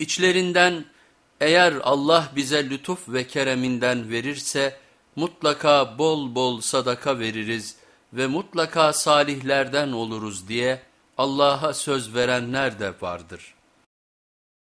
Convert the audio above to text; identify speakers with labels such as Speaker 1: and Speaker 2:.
Speaker 1: İçlerinden eğer Allah bize lütuf ve kereminden verirse mutlaka bol bol sadaka veririz ve mutlaka salihlerden oluruz diye Allah'a söz verenler de vardır.''